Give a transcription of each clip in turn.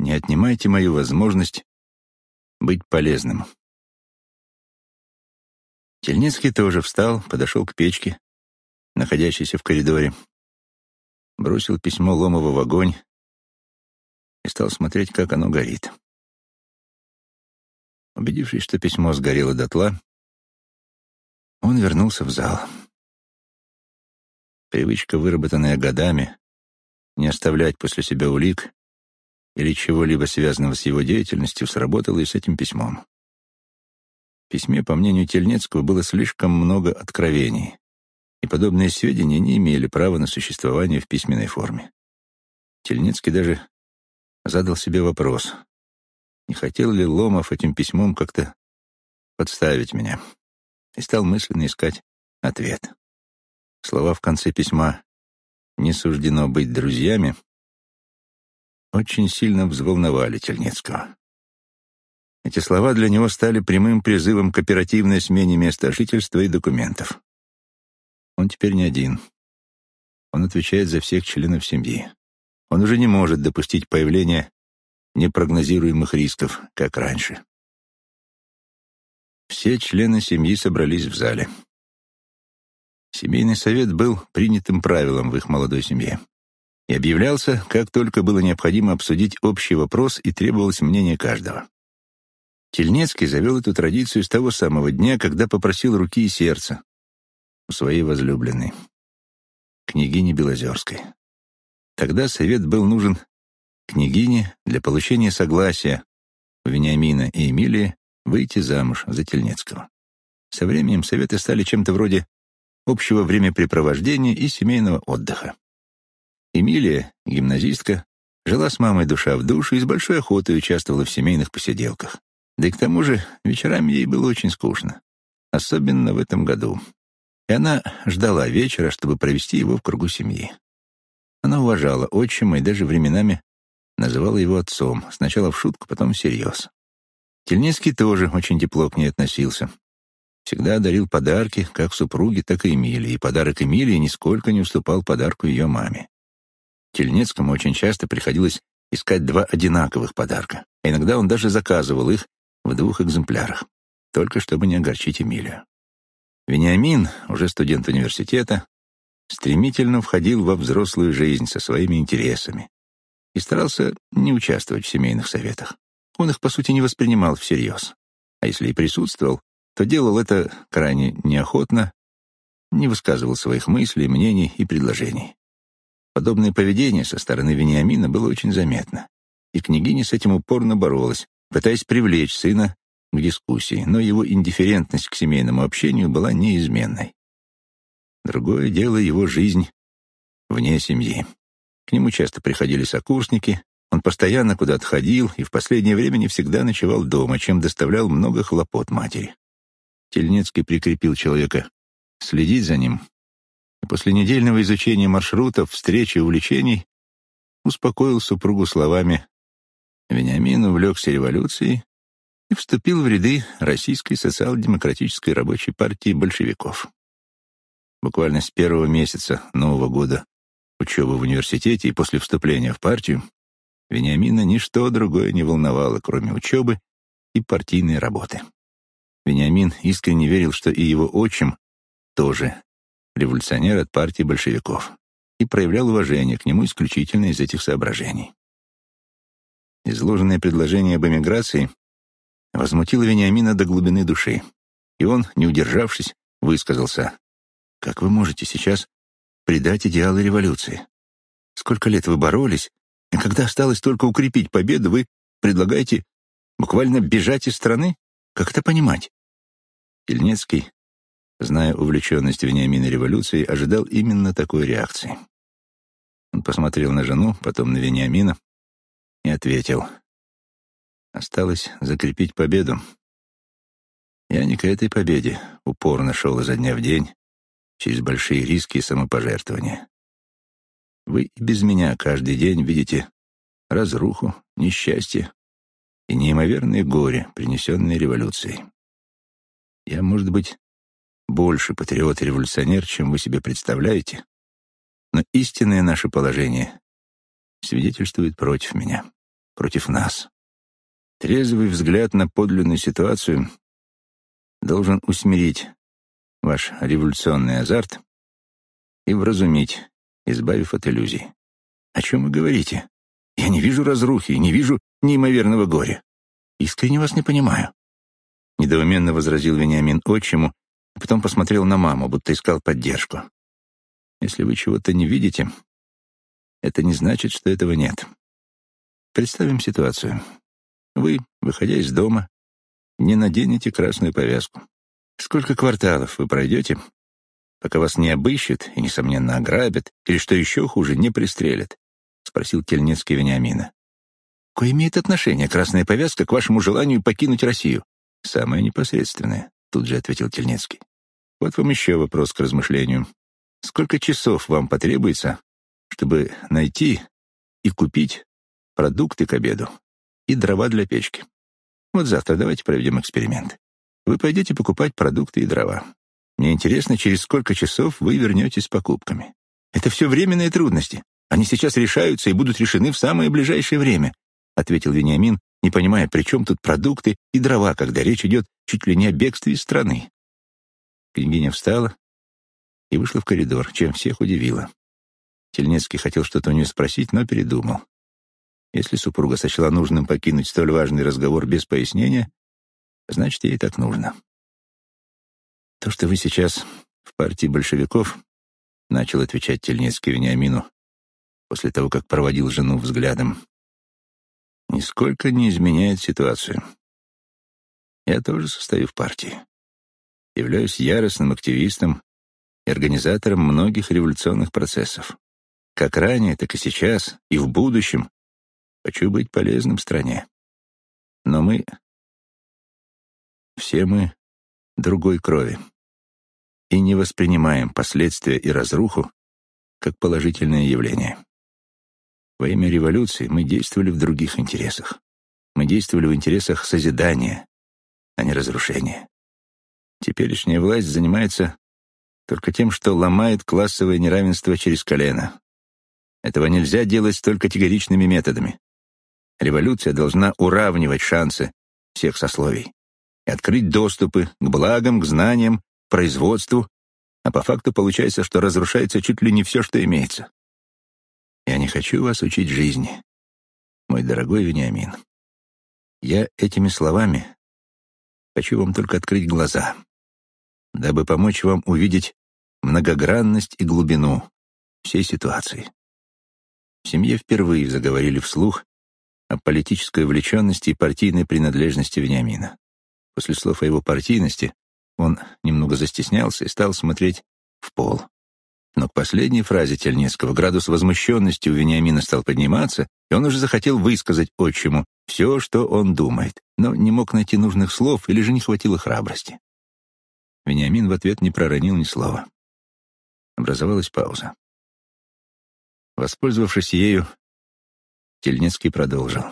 не отнимайте мою возможность быть полезным. Тельницкий тоже встал, подошел к печке, находящейся в коридоре, бросил письмо Ломова в огонь и стал смотреть, как оно горит. Убедившись, что письмо сгорело дотла, он вернулся в зал. Привычка, выработанная годами, не оставлять после себя улик или чего-либо связанного с его деятельностью, сработала и с этим письмом. В письме, по мнению Тельнецкого, было слишком много откровений, и подобные сведения не имели права на существование в письменной форме. Тельнецкий даже задал себе вопрос, не хотел ли Ломов этим письмом как-то подставить меня, и стал мысленно искать ответ. Слова в конце письма «не суждено быть друзьями» очень сильно взволновали Тельнецкого. Эти слова для него стали прямым призывом к оперативной смене места жительства и документов. Он теперь не один. Он отвечает за всех членов семьи. Он уже не может допустить появления непрогнозируемых рисков, как раньше. Все члены семьи собрались в зале. Семейный совет был принятым правилом в их молодой семье и объявлялся, как только было необходимо обсудить общий вопрос и требовалось мнение каждого. Тельнецкий завел эту традицию с того самого дня, когда попросил руки и сердца у своей возлюбленной, княгини Белозерской. Тогда совет был нужен княгине для получения согласия Вениамина и Эмилии выйти замуж за Тельнецкого. Со временем советы стали чем-то вроде общего времяпрепровождения и семейного отдыха. Эмилия, гимназистка, жила с мамой душа в душу и с большой охотой участвовала в семейных посиделках. Да и к тому же вечерами ей было очень скучно, особенно в этом году. И она ждала вечера, чтобы провести его в кругу семьи. Она уважала отчима и даже временами называла его отцом, сначала в шутку, потом всерьез. Тельнецкий тоже очень тепло к ней относился. Всегда дарил подарки как супруге, так и Эмилии, и подарок Эмилии нисколько не уступал подарку ее маме. Тельнецкому очень часто приходилось искать два одинаковых подарка, а иногда он даже заказывал их в двух экземплярах, только чтобы не огорчить Эмилию. Вениамин, уже студент университета, стремительно входил во взрослую жизнь со своими интересами и старался не участвовать в семейных советах. Он их, по сути, не воспринимал всерьез. А если и присутствовал, то делал это крайне неохотно, не высказывал своих мыслей, мнений и предложений. Подобное поведение со стороны Вениамина было очень заметно, и княгиня с этим упорно боролась, пытаясь привлечь сына к дискуссии, но его индифферентность к семейному общению была неизменной. Другое дело его жизнь вне семьи. К нему часто приходили сокурсники, он постоянно куда-то ходил и в последнее время не всегда ночевал дома, чем доставлял много хлопот матери. Тельнецкий прикрепил человека следить за ним, после недельного изучения маршрутов, встреч и увлечений успокоил супругу словами «Вениамин увлекся революцией и вступил в ряды Российской социал-демократической рабочей партии большевиков». Буквально с первого месяца Нового года учебы в университете и после вступления в партию Вениамина ничто другое не волновало, кроме учебы и партийной работы. Вениамин искренне верил, что и его отчим тоже революционер от партии большевиков и проявлял уважение к нему исключительно из этих соображений. Изложенное предложение об эмиграции возмутило Вениамина до глубины души, и он, не удержавшись, высказался. «Как вы можете сейчас предать идеалы революции? Сколько лет вы боролись, и когда осталось только укрепить победу, вы предлагаете буквально бежать из страны? Как это понимать? Ильнецкий, зная увлеченность Вениамина революцией, ожидал именно такой реакции. Он посмотрел на жену, потом на Вениамина и ответил. Осталось закрепить победу. Я не к этой победе упорно шел изо дня в день, через большие риски и самопожертвования. Вы и без меня каждый день видите разруху, несчастье и неимоверное горе, принесенное революцией. Я, может быть, больше патриот и революционер, чем вы себе представляете, но истинное наше положение свидетельствует против меня. против нас. Трезвый взгляд на подлинную ситуацию должен усмирить ваш революционный азарт и вразумить, избавив от иллюзий. О чем вы говорите? Я не вижу разрухи, не вижу неимоверного горя. Искренне вас не понимаю. Недоуменно возразил Вениамин отчиму, потом посмотрел на маму, будто искал поддержку. Если вы чего-то не видите, это не значит, что этого нет. Представим ситуацию. Вы, выходя из дома, не наденете красную повязку. Сколько кварталов вы пройдете, пока вас не обыщут и, несомненно, ограбят, или, что еще хуже, не пристрелят? — спросил Тельнецкий Вениамина. «Какое имеет отношение красная повязка к вашему желанию покинуть Россию?» «Самое непосредственное», — тут же ответил Тельнецкий. «Вот вам еще вопрос к размышлению. Сколько часов вам потребуется, чтобы найти и купить продукты к обеду и дрова для печки? Вот завтра давайте проведем эксперимент. Вы пойдете покупать продукты и дрова. Мне интересно, через сколько часов вы вернетесь с покупками. Это все временные трудности. Они сейчас решаются и будут решены в самое ближайшее время», — ответил Вениамин, не понимая, при чем тут продукты и дрова, когда речь идет чуть ли не о бегстве из страны. Княгиня встала и вышла в коридор, чем всех удивила. Тельнецкий хотел что-то у нее спросить, но передумал. Если супруга сочла нужным покинуть столь важный разговор без пояснения, значит, ей так нужно. То, что вы сейчас в партии большевиков, начал отвечать Тельнецкий Вениамину, после того, как проводил жену взглядом, нисколько не изменяет ситуацию. Я тоже состою в партии. Являюсь яростным активистом и организатором многих революционных процессов. Как ранее, так и сейчас, и в будущем хочу быть полезным стране. Но мы... Все мы другой крови и не воспринимаем последствия и разруху как положительное явление. Во имя революции мы действовали в других интересах. Мы действовали в интересах созидания, а не разрушения. Теперешняя власть занимается только тем, что ломает классовое неравенство через колено. Этого нельзя делать столь категоричными методами. Революция должна уравнивать шансы всех сословий и открыть доступы к благам, к знаниям, производству, а по факту получается, что разрушается чуть ли не все, что имеется. Я не хочу вас учить жизни, мой дорогой Вениамин. Я этими словами хочу вам только открыть глаза, дабы помочь вам увидеть многогранность и глубину всей ситуации. В семье впервые заговорили вслух о политической увлеченности и партийной принадлежности Вениамина. После слов о его партийности он немного застеснялся и стал смотреть в пол. Но к последней фразе Тельнецкого градус возмущенности у Вениамина стал подниматься, и он уже захотел высказать отчиму все, что он думает, но не мог найти нужных слов или же не хватило храбрости. Вениамин в ответ не проронил ни слова. Образовалась пауза. Воспользовавшись ею, Тельнецкий продолжил.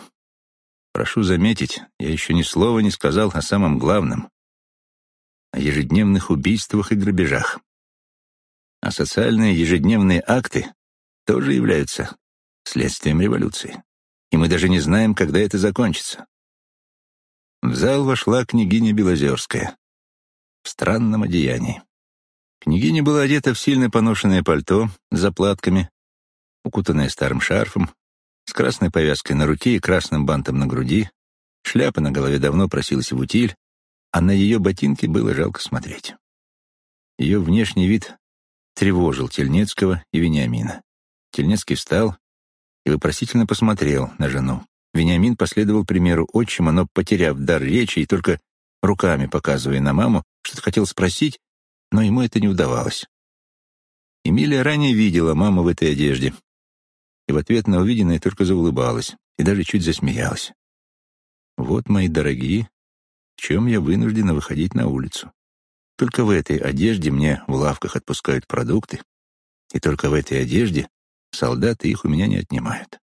«Прошу заметить, я еще ни слова не сказал о самом главном — о ежедневных убийствах и грабежах. А социальные ежедневные акты тоже являются следствием революции. И мы даже не знаем, когда это закончится. В зал вошла княгиня Белозерская в странном одеянии. Княгиня была одета в сильно поношенное пальто с заплатками, укутанная старым шарфом, с красной повязкой на руке и красным бантом на груди. Шляпа на голове давно просилась в утиль, а на ее ботинки было жалко смотреть. Ее внешний вид тревожил Тельнецкого и Вениамина. Тельнецкий встал и вопросительно посмотрел на жену. Вениамин последовал примеру отчима, но, потеряв дар речи и только руками показывая на маму, что-то хотел спросить, но ему это не удавалось. Эмилия ранее видела маму в этой одежде, и в ответ на увиденное только заулыбалась и даже чуть засмеялась. «Вот, мои дорогие, в чем я вынуждена выходить на улицу. Только в этой одежде мне в лавках отпускают продукты, и только в этой одежде солдаты их у меня не отнимают.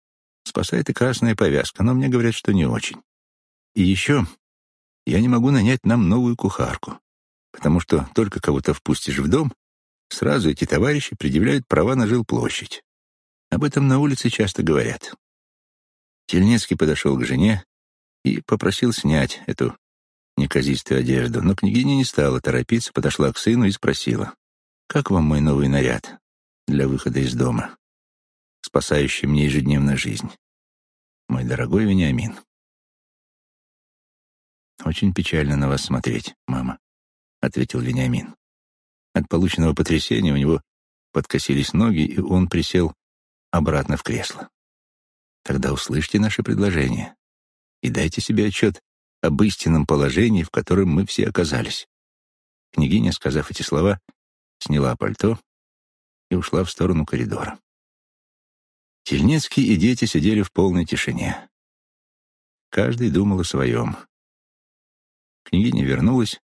Спасает и красная повязка, но мне говорят, что не очень. И еще я не могу нанять нам новую кухарку, потому что только кого-то впустишь в дом, сразу эти товарищи предъявляют права на жилплощадь. Об этом на улице часто говорят. Тельнецкий подошел к жене и попросил снять эту неказистую одежду, но княгиня не стала торопиться, подошла к сыну и спросила, «Как вам мой новый наряд для выхода из дома, спасающий мне ежедневно жизнь, мой дорогой Вениамин?» «Очень печально на вас смотреть, мама», — ответил Вениамин. От полученного потрясения у него подкосились ноги, и он присел обратно в кресло. «Тогда услышьте наше предложение и дайте себе отчет об истинном положении, в котором мы все оказались». Княгиня, сказав эти слова, сняла пальто и ушла в сторону коридора. Тельнецкий и дети сидели в полной тишине. Каждый думал о своем. Княгиня вернулась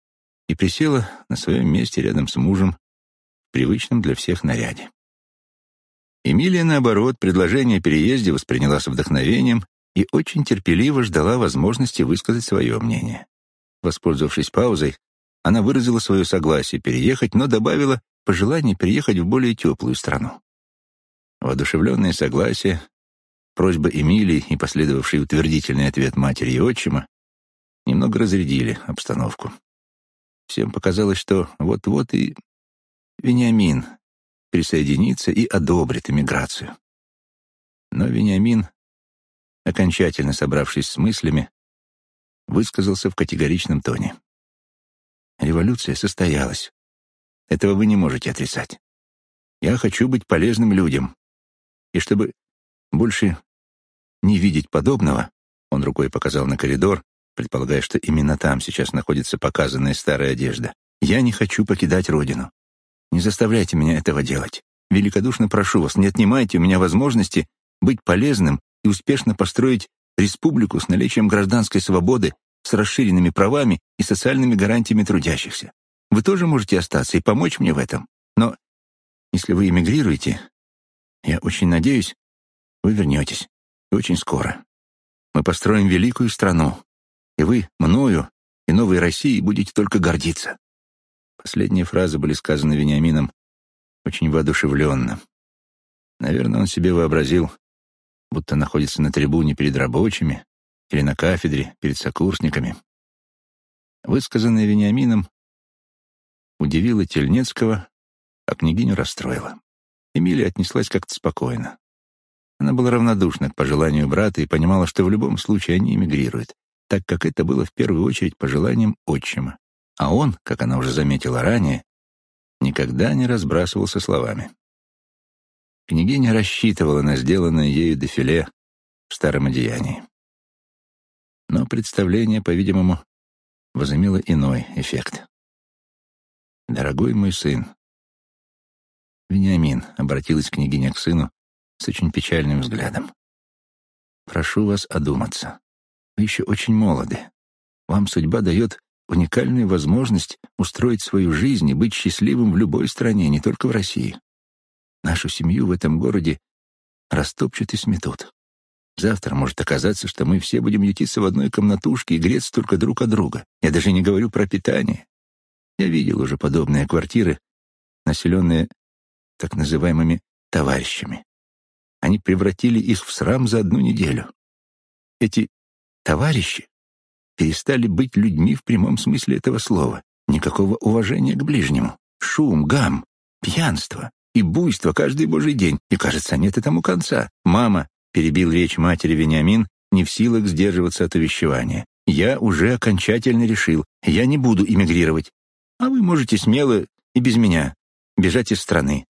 и присела на своем месте рядом с мужем в привычном для всех наряде. Эмилия, наоборот, предложение о переезде восприняла с вдохновением и очень терпеливо ждала возможности высказать свое мнение. Воспользовавшись паузой, она выразила свое согласие переехать, но добавила пожелание переехать в более теплую страну. Воодушевленное согласие, просьба Эмилии и последовавший утвердительный ответ матери и отчима немного разрядили обстановку. Всем показалось, что вот-вот и Вениамин присоединится и одобрит эмиграцию. Но Вениамин, окончательно собравшись с мыслями, высказался в категоричном тоне. Революция состоялась. Этого вы не можете отрицать. Я хочу быть полезным людям. И чтобы больше не видеть подобного, он рукой показал на коридор, предполагая, что именно там сейчас находится показанная старая одежда. Я не хочу покидать родину. Не заставляйте меня этого делать. Великодушно прошу вас, не отнимайте у меня возможности быть полезным и успешно построить республику с наличием гражданской свободы, с расширенными правами и социальными гарантиями трудящихся. Вы тоже можете остаться и помочь мне в этом. Но если вы эмигрируете, я очень надеюсь, вы вернетесь. И очень скоро. Мы построим великую страну, и вы мною и новой Россией будете только гордиться». Последние фразы были сказаны Вениамином очень воодушевленно. Наверное, он себе вообразил, будто находится на трибуне перед рабочими или на кафедре перед сокурсниками. Высказанное Вениамином удивило Тельнецкого, а княгиню расстроило. Эмилия отнеслась как-то спокойно. Она была равнодушна к пожеланию брата и понимала, что в любом случае они эмигрируют, так как это было в первую очередь пожеланием отчима. А он, как она уже заметила ранее, никогда не разбрасывался словами. Княгиня рассчитывала на сделанное ею дефиле в старом одеянии. Но представление, по-видимому, возымело иной эффект. «Дорогой мой сын», Вениамин обратилась княгиня к сыну с очень печальным взглядом. «Прошу вас одуматься. Вы еще очень молоды. Вам судьба дает уникальную возможность устроить свою жизнь и быть счастливым в любой стране, не только в России. Нашу семью в этом городе растопчут и сметут. Завтра может оказаться, что мы все будем ютиться в одной комнатушке и греться только друг от друга. Я даже не говорю про питание. Я видел уже подобные квартиры, населенные так называемыми товарищами. Они превратили их в срам за одну неделю. Эти товарищи перестали быть людьми в прямом смысле этого слова. Никакого уважения к ближнему. Шум, гам, пьянство и буйство каждый божий день. И, кажется, нет этому конца. «Мама», — перебил речь матери Вениамин, не в силах сдерживаться от увещевания. «Я уже окончательно решил. Я не буду эмигрировать. А вы можете смело и без меня бежать из страны.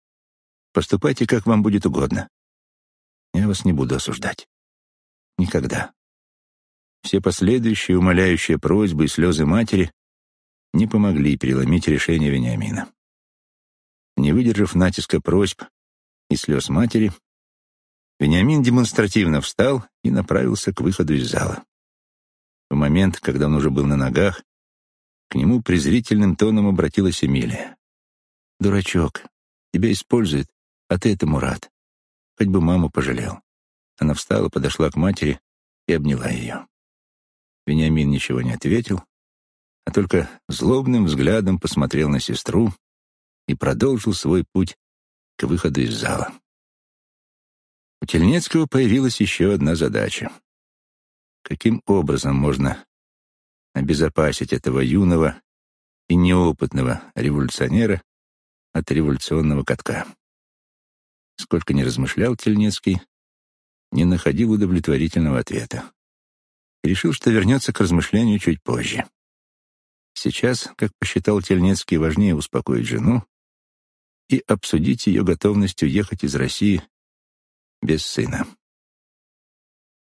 Поступайте, как вам будет угодно. Я вас не буду осуждать. Никогда. Все последующие умоляющие просьбы и слезы матери не помогли переломить решение Вениамина. Не выдержав натиска просьб и слез матери, Вениамин демонстративно встал и направился к выходу из зала. В момент, когда он уже был на ногах, к нему презрительным тоном обратилась Эмилия. «Дурачок, тебя используют, а ты этому рад. Хоть бы маму пожалел». Она встала, подошла к матери и обняла ее. Вениамин ничего не ответил, а только злобным взглядом посмотрел на сестру и продолжил свой путь к выходу из зала. У Тельнецкого появилась еще одна задача. каким образом можно обезопасить этого юного и неопытного революционера от революционного катка. Сколько ни размышлял Тельнецкий, не находил удовлетворительного ответа. Решил, что вернется к размышлению чуть позже. Сейчас, как посчитал Тельнецкий, важнее успокоить жену и обсудить ее готовность уехать из России без сына.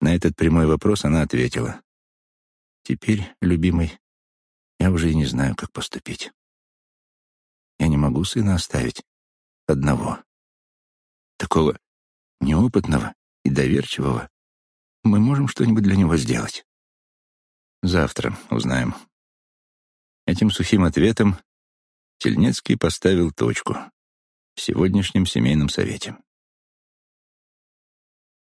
На этот прямой вопрос она ответила. «Теперь, любимый, я уже и не знаю, как поступить. Я не могу сына оставить одного. Такого неопытного и доверчивого. Мы можем что-нибудь для него сделать. Завтра узнаем. Этим сухим ответом Тельнецкий поставил точку в сегодняшнем семейном совете.